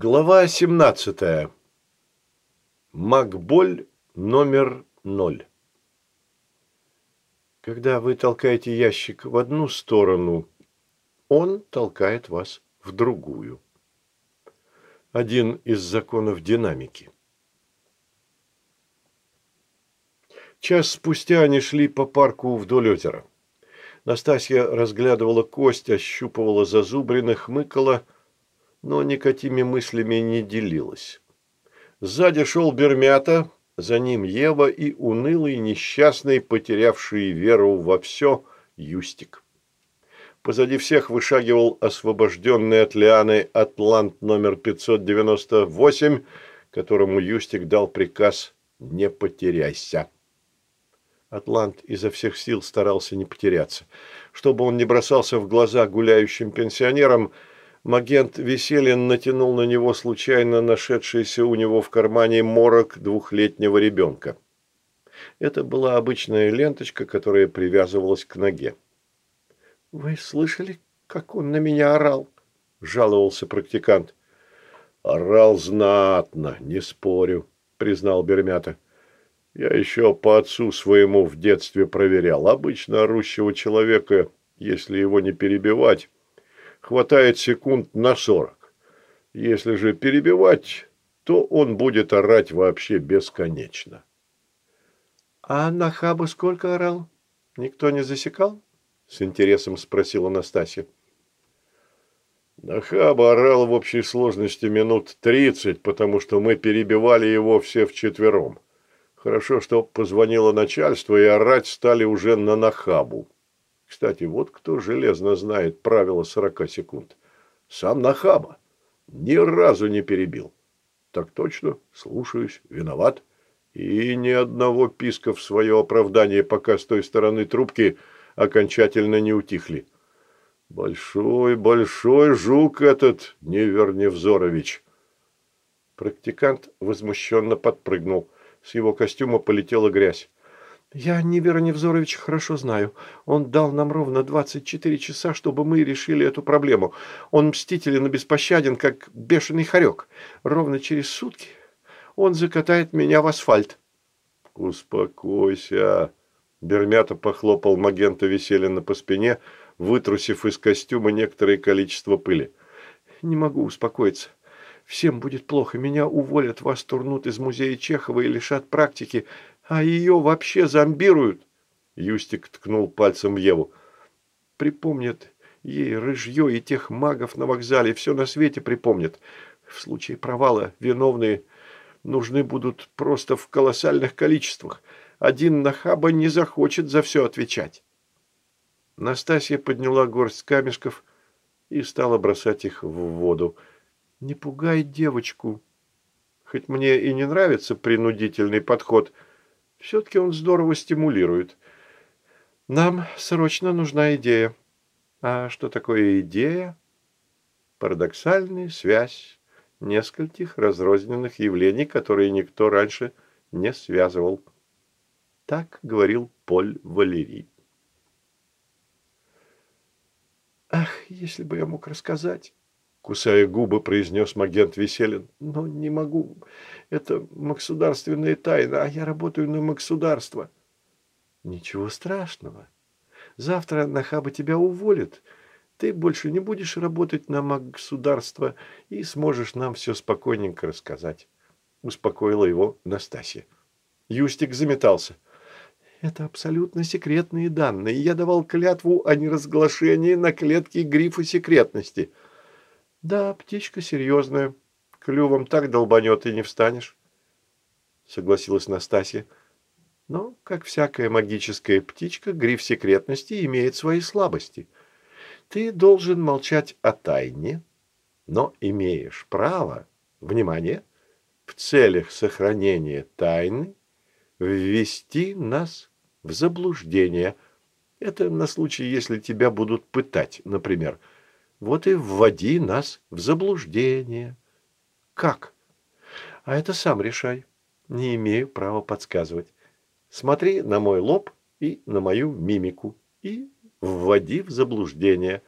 Глава 17. Макболь номер ноль. Когда вы толкаете ящик в одну сторону, он толкает вас в другую. Один из законов динамики. Час спустя они шли по парку вдоль озера. Настасья разглядывала кость, ощупывала зазубрины, хмыкала – но никакими мыслями не делилась. Сзади шел Бермята, за ним Ева и унылый, несчастный, потерявший веру во все Юстик. Позади всех вышагивал освобожденный от лианы атлант номер 598, которому Юстик дал приказ «не потеряйся». Атлант изо всех сил старался не потеряться. Чтобы он не бросался в глаза гуляющим пенсионерам – Магент Веселин натянул на него случайно нашедшийся у него в кармане морок двухлетнего ребенка. Это была обычная ленточка, которая привязывалась к ноге. «Вы слышали, как он на меня орал?» – жаловался практикант. «Орал знатно, не спорю», – признал Бермята. «Я еще по отцу своему в детстве проверял. Обычно орущего человека, если его не перебивать, хватает секунд на сорок. Если же перебивать, то он будет орать вообще бесконечно. «А на хаба сколько орал? Никто не засекал?» – с интересом спросила Настасья. Нахаба орал в общей сложности минут тридцать, потому что мы перебивали его все вчетвером. Хорошо, что позвонило начальство, и орать стали уже на Нахабу. Кстати, вот кто железно знает правила 40 секунд. Сам Нахаба. Ни разу не перебил. Так точно, слушаюсь, виноват. И ни одного писка в свое оправдание, пока с той стороны трубки окончательно не утихли. Большой, большой жук этот, Невер Невзорович. Практикант возмущенно подпрыгнул. С его костюма полетела грязь. «Я Нивера Невзорович хорошо знаю. Он дал нам ровно 24 часа, чтобы мы решили эту проблему. Он мстителен и беспощаден, как бешеный хорек. Ровно через сутки он закатает меня в асфальт». «Успокойся!» Бермята похлопал Магента Веселина по спине, вытрусив из костюма некоторое количество пыли. «Не могу успокоиться. Всем будет плохо. Меня уволят, вас турнут из музея Чехова и лишат практики. А ее вообще зомбируют. Юстик ткнул пальцем в Еву. Припомнят ей рыжье и тех магов на вокзале. Все на свете припомнят. В случае провала виновные нужны будут просто в колоссальных количествах. Один нахаба не захочет за все отвечать. Настасья подняла горсть камешков и стала бросать их в воду. «Не пугай девочку. Хоть мне и не нравится принудительный подход – все-таки он здорово стимулирует. Нам срочно нужна идея. А что такое идея? Парадоксальная связь нескольких разрозненных явлений, которые никто раньше не связывал. Так говорил Поль Валерий. Ах, если бы я мог рассказать кусая губы, произнес Магент Веселин. «Но не могу. Это государственная тайна, а я работаю на государство». «Ничего страшного. Завтра Нахаба тебя уволит. Ты больше не будешь работать на государство и сможешь нам все спокойненько рассказать», – успокоила его Настасья. Юстик заметался. «Это абсолютно секретные данные. Я давал клятву о неразглашении на клетке грифа секретности». Да, птичка серьезная. Клювом так долбанет и не встанешь. Согласилась Настасья. Но, как всякая магическая птичка, гриф секретности имеет свои слабости. Ты должен молчать о тайне, но имеешь право, внимание, в целях сохранения тайны ввести нас в заблуждение. Это на случай, если тебя будут пытать, например, – вот и вводи нас в заблуждение. Как? А это сам решай. Не имею права подсказывать. Смотри на мой лоб и на мою мимику и вводи в заблуждение.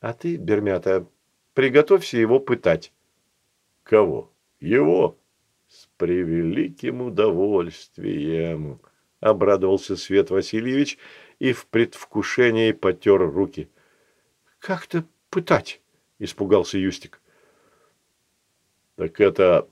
А ты, Бермята, приготовься его пытать. Кого? Его? С превеликим удовольствием, обрадовался Свет Васильевич и в предвкушении потер руки. Как-то пытать? Испугался Юстик. Так это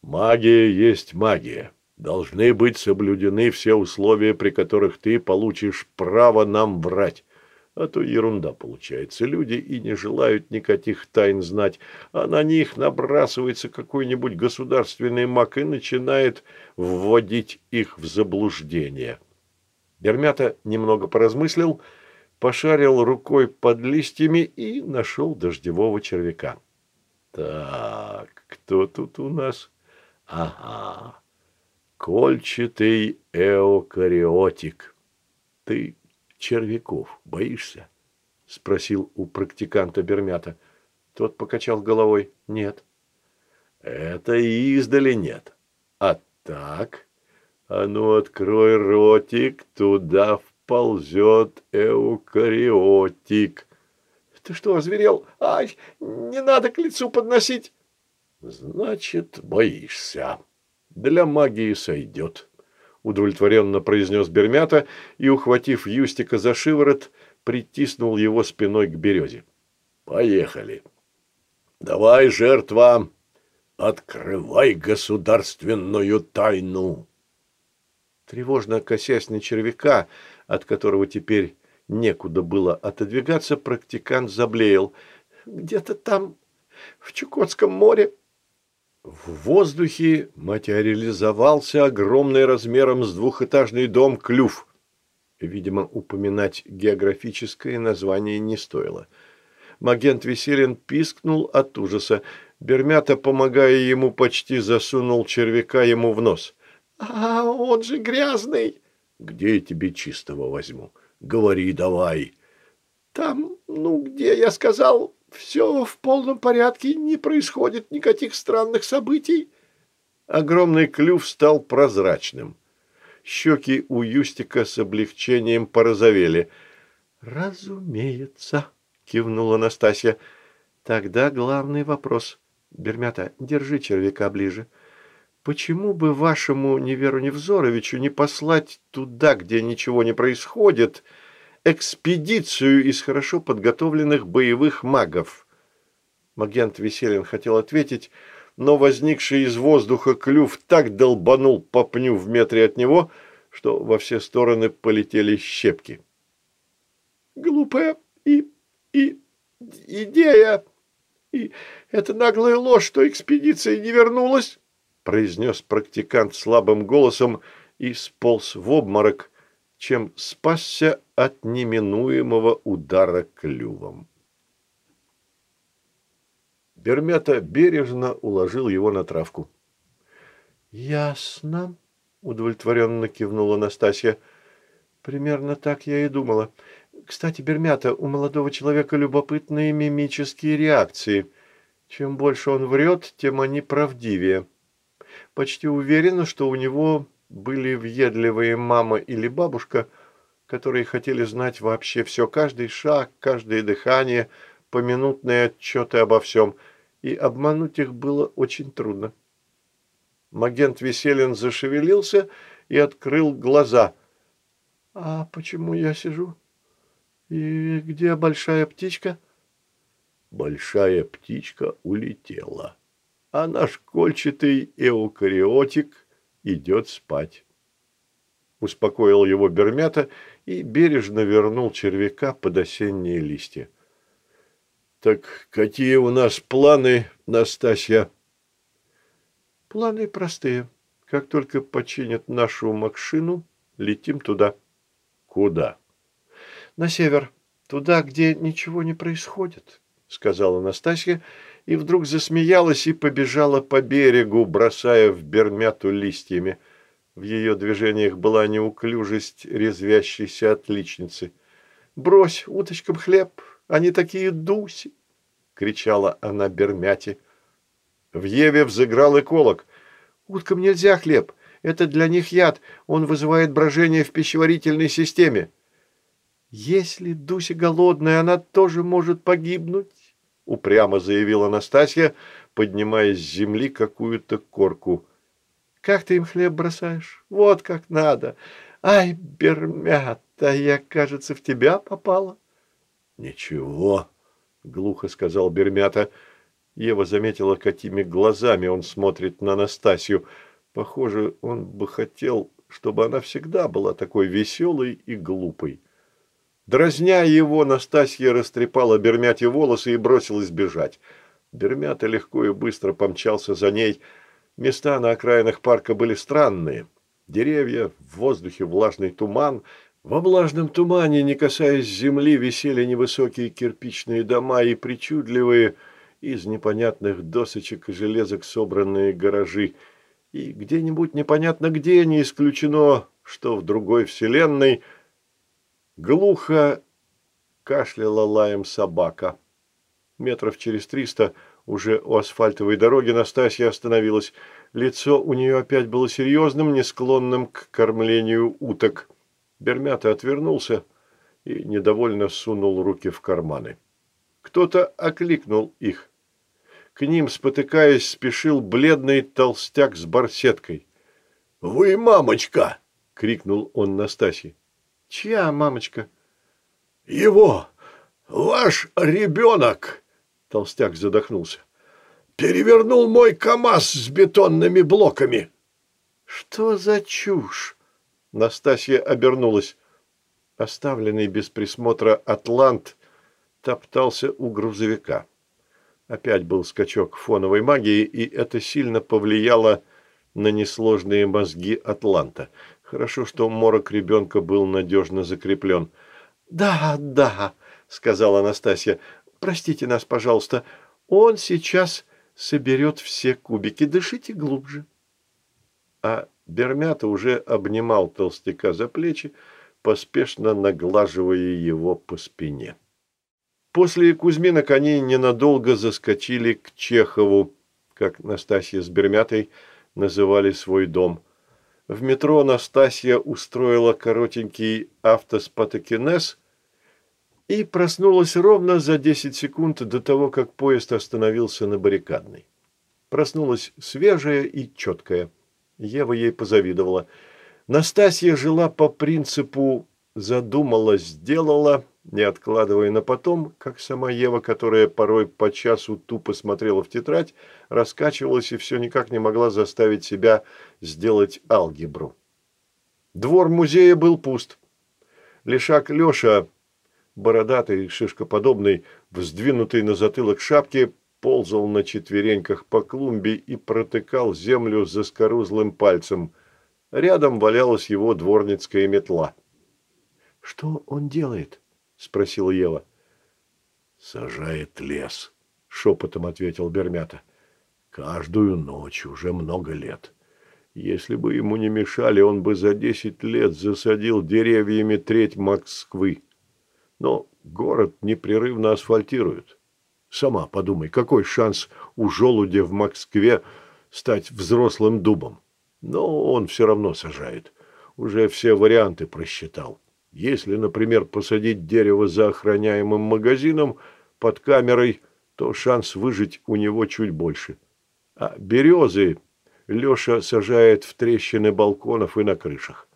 магия есть магия. Должны быть соблюдены все условия, при которых ты получишь право нам врать. А то ерунда получается. Люди и не желают никаких тайн знать, а на них набрасывается какой-нибудь государственный маг и начинает вводить их в заблуждение. Дермята немного поразмыслил, пошарил рукой под листьями и нашел дождевого червяка. Так, кто тут у нас? Ага, кольчатый эукариотик. Ты червяков боишься? Спросил у практиканта Бермята. Тот покачал головой. Нет. Это и издали нет. А так? А ну, открой ротик, туда вползет эукариотик. Ты что, озверел? Ай, не надо к лицу подносить. Значит, боишься. Для магии сойдет удовлетворенно произнес Бермята и, ухватив Юстика за шиворот, притиснул его спиной к березе. «Поехали. Давай, жертва, открывай государственную тайну!» Тревожно косясь на червяка, от которого теперь некуда было отодвигаться, практикант заблеял. «Где-то там, в Чукотском море, в воздухе материализовался огромный размером с двухэтажный дом клюв. Видимо, упоминать географическое название не стоило. Магент Веселин пискнул от ужаса. Бермята, помогая ему, почти засунул червяка ему в нос. «А он же грязный!» «Где я тебе чистого возьму? Говори давай!» «Там, ну, где я сказал, все в полном порядке, не происходит никаких странных событий. Огромный клюв стал прозрачным. Щеки у Юстика с облегчением порозовели. «Разумеется», — кивнула Настасья. «Тогда главный вопрос. Бермята, держи червяка ближе. Почему бы вашему Неверу Невзоровичу не послать туда, где ничего не происходит, — экспедицию из хорошо подготовленных боевых магов. Магент Веселин хотел ответить, но возникший из воздуха клюв так долбанул по пню в метре от него, что во все стороны полетели щепки. «Глупая и... и... идея! И это наглая ложь, что экспедиция не вернулась!» Произнес практикант слабым голосом и сполз в обморок, чем спасся от неминуемого удара клювом. Бермята бережно уложил его на травку. «Ясно», — удовлетворенно кивнула Настасья. «Примерно так я и думала. Кстати, Бермята, у молодого человека любопытные мимические реакции. Чем больше он врет, тем они правдивее. Почти уверена, что у него были въедливые мама или бабушка, которые хотели знать вообще все, каждый шаг, каждое дыхание, поминутные отчеты обо всем, и обмануть их было очень трудно. Магент Веселин зашевелился и открыл глаза. «А почему я сижу? И где большая птичка?» Большая птичка улетела, а наш кольчатый эукариотик идет спать. Успокоил его Бермята и бережно вернул червяка под осенние листья. «Так какие у нас планы, Настасья?» «Планы простые. Как только починят нашу машину, летим туда». «Куда?» «На север. Туда, где ничего не происходит», — сказала Настасья, — и вдруг засмеялась и побежала по берегу, бросая в бермяту листьями. В ее движениях была неуклюжесть резвящейся отличницы. «Брось уточкам хлеб, они такие дуси!» — кричала она бермяте. В Еве взыграл эколог. «Уткам нельзя хлеб, это для них яд, он вызывает брожение в пищеварительной системе». «Если Дуся голодная, она тоже может погибнуть», упрямо заявила Настасья, поднимая с земли какую-то корку. «Как ты им хлеб бросаешь? Вот как надо! Ай, Бермята, я, кажется, в тебя попала!» «Ничего!» — глухо сказал Бермята. Ева заметила, какими глазами он смотрит на Настасью. Похоже, он бы хотел, чтобы она всегда была такой веселой и глупой. Дразня его, Настасья растрепала Бермяте волосы и бросилась бежать. Бермята легко и быстро помчался за ней. Места на окраинах парка были странные. Деревья, в воздухе влажный туман. Во влажном тумане, не касаясь земли, висели невысокие кирпичные дома и причудливые, из непонятных досочек и железок собранные гаражи. И где-нибудь непонятно где, не исключено, что в другой вселенной – Глухо кашляла лаем собака. Метров через триста уже у асфальтовой дороги Настасья остановилась. Лицо у нее опять было серьезным, не склонным к кормлению уток. Бермята отвернулся и недовольно сунул руки в карманы. Кто-то окликнул их. К ним, спотыкаясь, спешил бледный толстяк с барсеткой. «Вы мамочка!» — крикнул он Настасье. «Чья мамочка?» «Его! Ваш ребенок!» Толстяк задохнулся. «Перевернул мой КамАЗ с бетонными блоками!» «Что за чушь?» Настасья обернулась. Оставленный без присмотра атлант топтался у грузовика. Опять был скачок фоновой магии, и это сильно повлияло на несложные мозги атланта. Хорошо, что морок ребенка был надежно закреплен. «Да, да», — сказала Анастасия. «Простите нас, пожалуйста. Он сейчас соберет все кубики. Дышите глубже». А Бермята уже обнимал толстяка за плечи, поспешно наглаживая его по спине. После Кузьмина они ненадолго заскочили к Чехову, как Настасья с Бермятой называли свой дом – в метро Настасья устроила коротенький автоспатокинез и проснулась ровно за 10 секунд до того, как поезд остановился на баррикадной. Проснулась свежая и четкая. Ева ей позавидовала. Настасья жила по принципу «задумала, сделала», не откладывая на потом, как сама Ева, которая порой по часу тупо смотрела в тетрадь, раскачивалась и все никак не могла заставить себя сделать алгебру. Двор музея был пуст. Лишак Леша, бородатый, шишкоподобный, вздвинутый на затылок шапки, ползал на четвереньках по клумбе и протыкал землю заскорузлым пальцем. Рядом валялась его дворницкая метла. «Что он делает?» – спросила Ева. «Сажает лес», – шепотом ответил Бермята. «Каждую ночь уже много лет. Если бы ему не мешали, он бы за десять лет засадил деревьями треть Москвы. Но город непрерывно асфальтируют. Сама подумай, какой шанс у желудя в Москве стать взрослым дубом? Но он все равно сажает. Уже все варианты просчитал. Если, например, посадить дерево за охраняемым магазином под камерой, то шанс выжить у него чуть больше. А березы Леша сажает в трещины балконов и на крышах.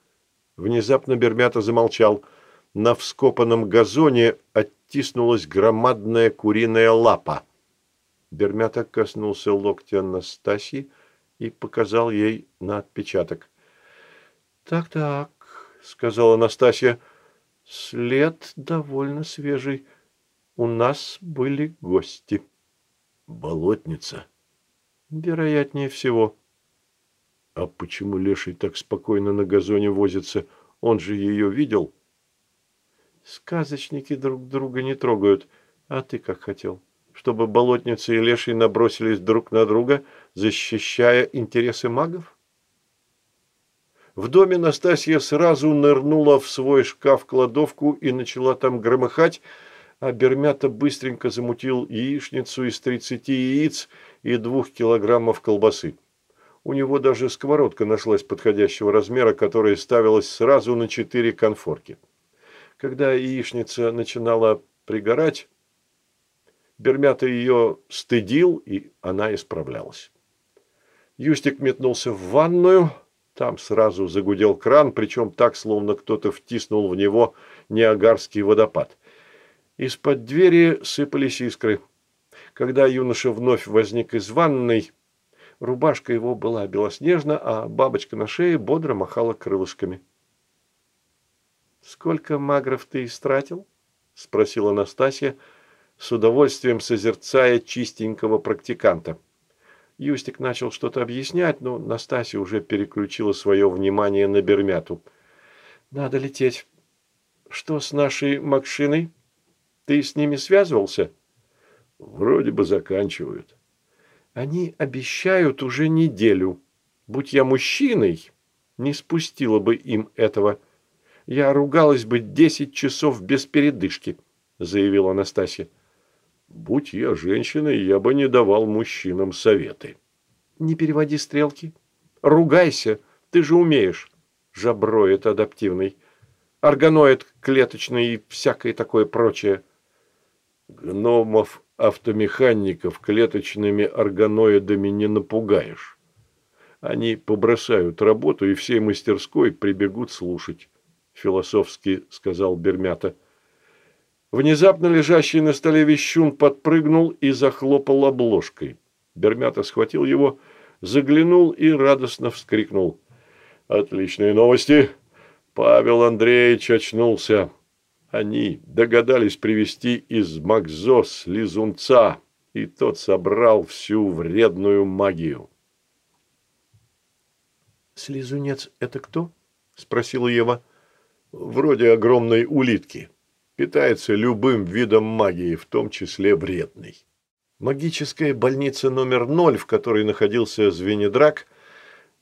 Внезапно Бермята замолчал. На вскопанном газоне оттиснулась громадная куриная лапа. Бермята коснулся локтя Настасьи и показал ей на отпечаток. «Так-так, сказала Настасья. След довольно свежий. У нас были гости. Болотница? Вероятнее всего. А почему Леший так спокойно на газоне возится? Он же ее видел? Сказочники друг друга не трогают. А ты как хотел? Чтобы болотница и Леший набросились друг на друга, защищая интересы магов? В доме Настасья сразу нырнула в свой шкаф-кладовку и начала там громыхать, а Бермята быстренько замутил яичницу из 30 яиц и двух килограммов колбасы. У него даже сковородка нашлась подходящего размера, которая ставилась сразу на четыре конфорки. Когда яичница начинала пригорать, Бермята ее стыдил, и она исправлялась. Юстик метнулся в ванную, там сразу загудел кран, причем так, словно кто-то втиснул в него неагарский водопад. Из-под двери сыпались искры. Когда юноша вновь возник из ванной, рубашка его была белоснежна, а бабочка на шее бодро махала крылышками. «Сколько магров ты истратил?» – спросила Настасья, с удовольствием созерцая чистенького практиканта. Юстик начал что-то объяснять, но Настасья уже переключила свое внимание на Бермяту. «Надо лететь. Что с нашей Макшиной? Ты с ними связывался?» «Вроде бы заканчивают». «Они обещают уже неделю. Будь я мужчиной, не спустила бы им этого. Я ругалась бы десять часов без передышки», – заявила Анастасия. Будь я женщиной, я бы не давал мужчинам советы. Не переводи стрелки. Ругайся, ты же умеешь. Жаброид адаптивный. Органоид клеточный и всякое такое прочее. Гномов-автомехаников клеточными органоидами не напугаешь. Они побросают работу и всей мастерской прибегут слушать, философски сказал Бермята. Внезапно лежащий на столе вещун подпрыгнул и захлопал обложкой. Бермята схватил его, заглянул и радостно вскрикнул. «Отличные новости! Павел Андреевич очнулся!» Они догадались привести из Макзос лизунца, и тот собрал всю вредную магию. «Слизунец – это кто?» – спросила Ева. «Вроде огромной улитки» питается любым видом магии, в том числе вредной. Магическая больница номер ноль, в которой находился Звенедрак,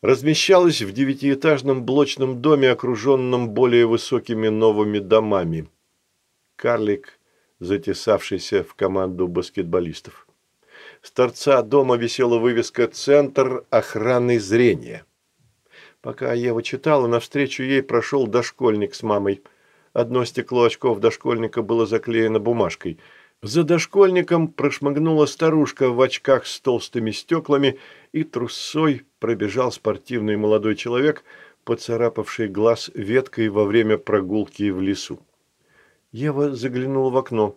размещалась в девятиэтажном блочном доме, окруженном более высокими новыми домами. Карлик, затесавшийся в команду баскетболистов. С торца дома висела вывеска «Центр охраны зрения». Пока Ева читала, навстречу ей прошел дошкольник с мамой – Одно стекло очков дошкольника было заклеено бумажкой. За дошкольником прошмыгнула старушка в очках с толстыми стеклами, и трусой пробежал спортивный молодой человек, поцарапавший глаз веткой во время прогулки в лесу. Ева заглянула в окно.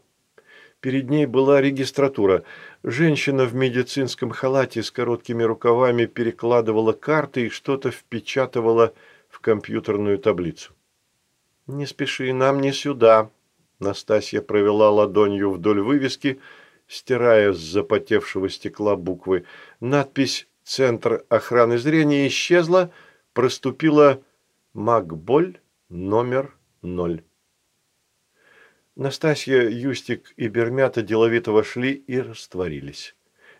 Перед ней была регистратура. Женщина в медицинском халате с короткими рукавами перекладывала карты и что-то впечатывала в компьютерную таблицу. «Не спеши, нам не сюда». Настасья провела ладонью вдоль вывески, стирая с запотевшего стекла буквы. Надпись «Центр охраны зрения» исчезла, проступила «Макболь номер ноль». Настасья, Юстик и Бермята деловито вошли и растворились.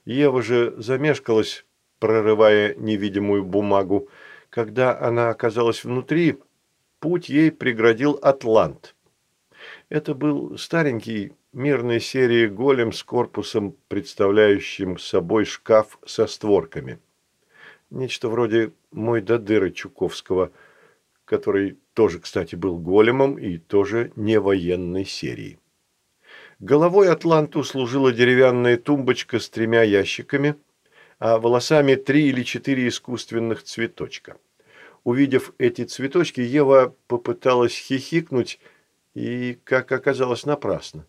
Ева же замешкалась, прорывая невидимую бумагу. Когда она оказалась внутри, путь ей преградил Атлант. Это был старенький мирной серии голем с корпусом, представляющим собой шкаф со створками. Нечто вроде «Мой до дыры» Чуковского, который тоже, кстати, был големом и тоже не военной серии. Головой Атланту служила деревянная тумбочка с тремя ящиками, а волосами три или четыре искусственных цветочка. Увидев эти цветочки, Ева попыталась хихикнуть и, как оказалось, напрасно.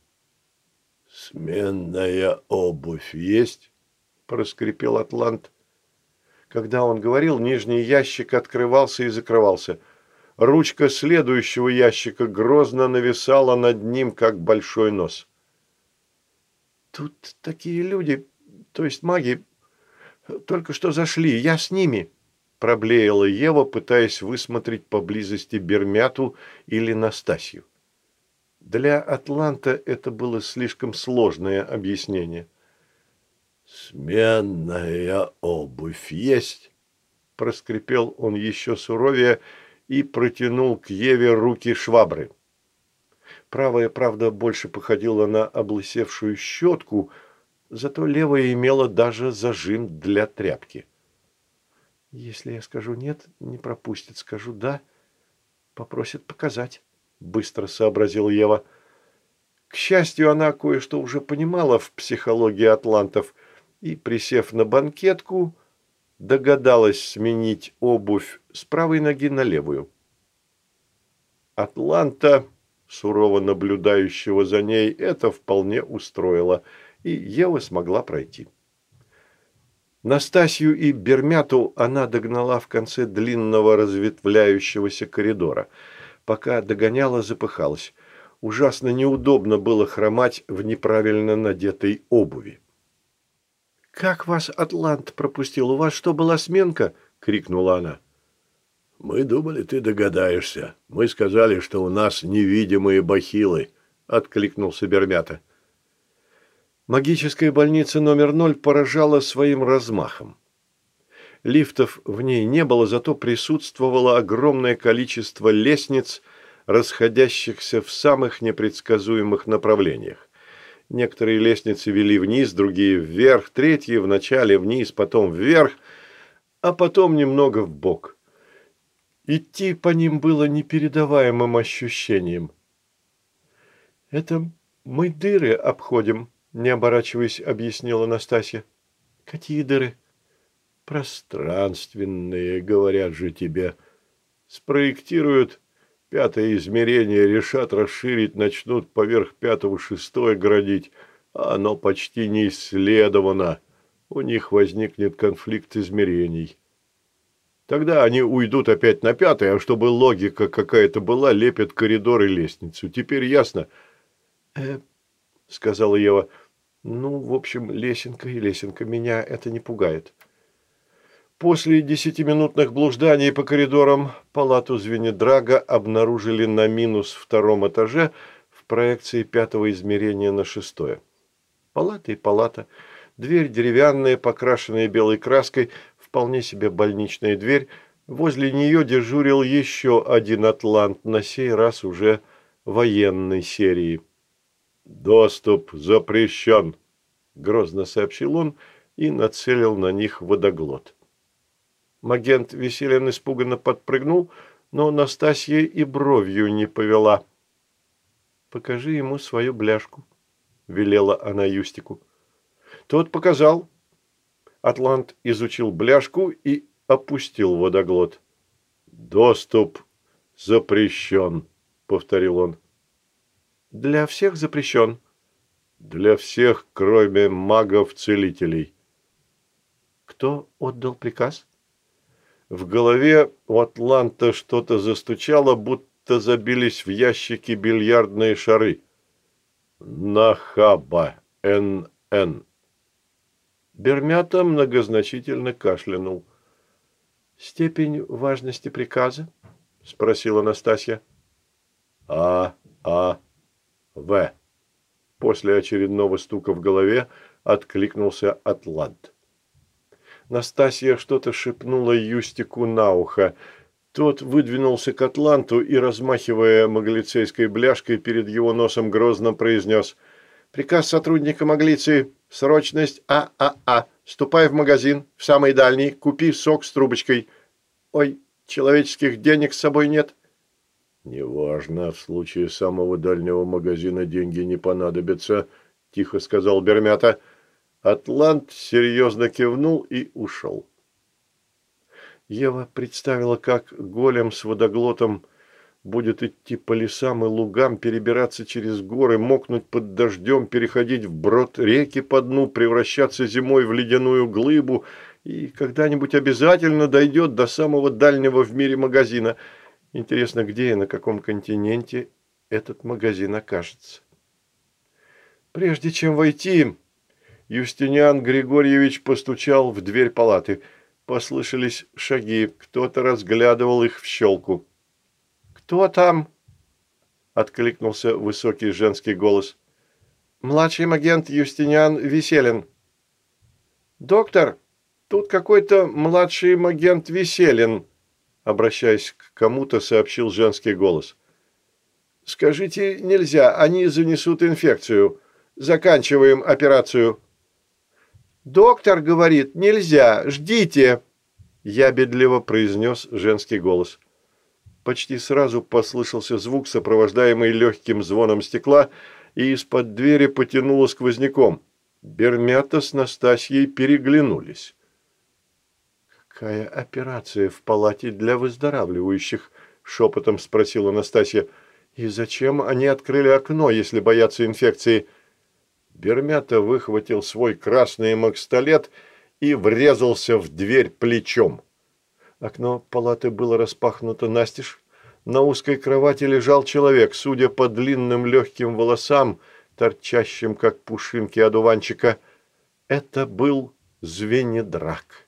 «Сменная обувь есть?» – проскрипел Атлант. Когда он говорил, нижний ящик открывался и закрывался. Ручка следующего ящика грозно нависала над ним, как большой нос. «Тут такие люди, то есть маги, только что зашли, я с ними», проблеяла Ева, пытаясь высмотреть поблизости Бермяту или Настасью. Для Атланта это было слишком сложное объяснение. «Сменная обувь есть?» – проскрипел он еще суровее и протянул к Еве руки швабры. Правая, правда, больше походила на облысевшую щетку, зато левая имела даже зажим для тряпки. Если я скажу «нет», не пропустит. Скажу «да», попросит показать, быстро сообразил Ева. К счастью, она кое-что уже понимала в психологии атлантов и, присев на банкетку, догадалась сменить обувь с правой ноги на левую. Атланта, сурово наблюдающего за ней, это вполне устроило, и Ева смогла пройти. Настасью и Бермяту она догнала в конце длинного разветвляющегося коридора. Пока догоняла, запыхалась. Ужасно неудобно было хромать в неправильно надетой обуви. «Как вас Атлант пропустил? У вас что, была сменка?» – крикнула она. «Мы думали, ты догадаешься. Мы сказали, что у нас невидимые бахилы», – откликнулся Бермята. Магическая больница номер ноль поражала своим размахом. Лифтов в ней не было, зато присутствовало огромное количество лестниц, расходящихся в самых непредсказуемых направлениях. Некоторые лестницы вели вниз, другие вверх, третьи вначале вниз, потом вверх, а потом немного вбок. Идти по ним было непередаваемым ощущением. «Это мы дыры обходим», – не оборачиваясь, объяснила Настасья. «Какие дыры?» «Пространственные, говорят же тебе. Спроектируют пятое измерение, решат расширить, начнут поверх пятого шестое градить, а оно почти не исследовано. У них возникнет конфликт измерений». Тогда они уйдут опять на пятый, а чтобы логика какая-то была, лепят коридор и лестницу. Теперь ясно? Э, сказала Ева. Ну, в общем, лесенка и лесенка. Меня это не пугает. После десятиминутных блужданий по коридорам палату Звенедрага обнаружили на минус втором этаже в проекции пятого измерения на шестое. Палата и палата. Дверь деревянная, покрашенная белой краской, вполне себе больничная дверь, возле нее дежурил еще один атлант, на сей раз уже военной серии. «Доступ запрещен», – грозно сообщил он и нацелил на них водоглот. Магент Веселин испуганно подпрыгнул, но Настасья и бровью не повела. «Покажи ему свою бляшку», – велела она Юстику. Тот показал, Атлант изучил бляшку и опустил водоглот. «Доступ запрещен», — повторил он. «Для всех запрещен». «Для всех, кроме магов-целителей». «Кто отдал приказ?» В голове у Атланта что-то застучало, будто забились в ящики бильярдные шары. Нахаба, Н.Н. Бермята многозначительно кашлянул. «Степень важности приказа?» – спросила Настасья. «А, А, В». После очередного стука в голове откликнулся Атлант. Настасья что-то шепнула Юстику на ухо. Тот выдвинулся к Атланту и, размахивая маглицейской бляшкой перед его носом, грозно произнес «Приказ сотрудника Маглиции Срочность ААА. Ступай в магазин, в самый дальний, купи сок с трубочкой. Ой, человеческих денег с собой нет. Неважно, в случае самого дальнего магазина деньги не понадобятся, тихо сказал Бермята. Атлант серьезно кивнул и ушел. Ева представила, как голем с водоглотом будет идти по лесам и лугам, перебираться через горы, мокнуть под дождем, переходить в брод реки по дну, превращаться зимой в ледяную глыбу и когда-нибудь обязательно дойдет до самого дальнего в мире магазина. Интересно, где и на каком континенте этот магазин окажется. Прежде чем войти, Юстиниан Григорьевич постучал в дверь палаты. Послышались шаги, кто-то разглядывал их в щелку. «Кто там?» – откликнулся высокий женский голос. «Младший агент Юстиниан Веселин». «Доктор, тут какой-то младший агент Веселин», – обращаясь к кому-то, сообщил женский голос. «Скажите, нельзя, они занесут инфекцию. Заканчиваем операцию». «Доктор говорит, нельзя, ждите!» Я бедливо произнес женский голос. Почти сразу послышался звук, сопровождаемый легким звоном стекла, и из-под двери потянуло сквозняком. Бермята с Настасьей переглянулись. «Какая операция в палате для выздоравливающих?» – шепотом спросила Настасья. «И зачем они открыли окно, если боятся инфекции?» Бермята выхватил свой красный макстолет и врезался в дверь плечом. Окно палаты было распахнуто настежь. На узкой кровати лежал человек, судя по длинным легким волосам, торчащим, как пушинки одуванчика. Это был звенедрак.